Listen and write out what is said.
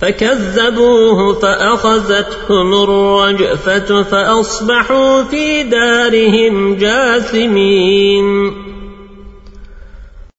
فكذبوه فأخذتهم الرجفة فأصبحوا في دارهم جاثمين.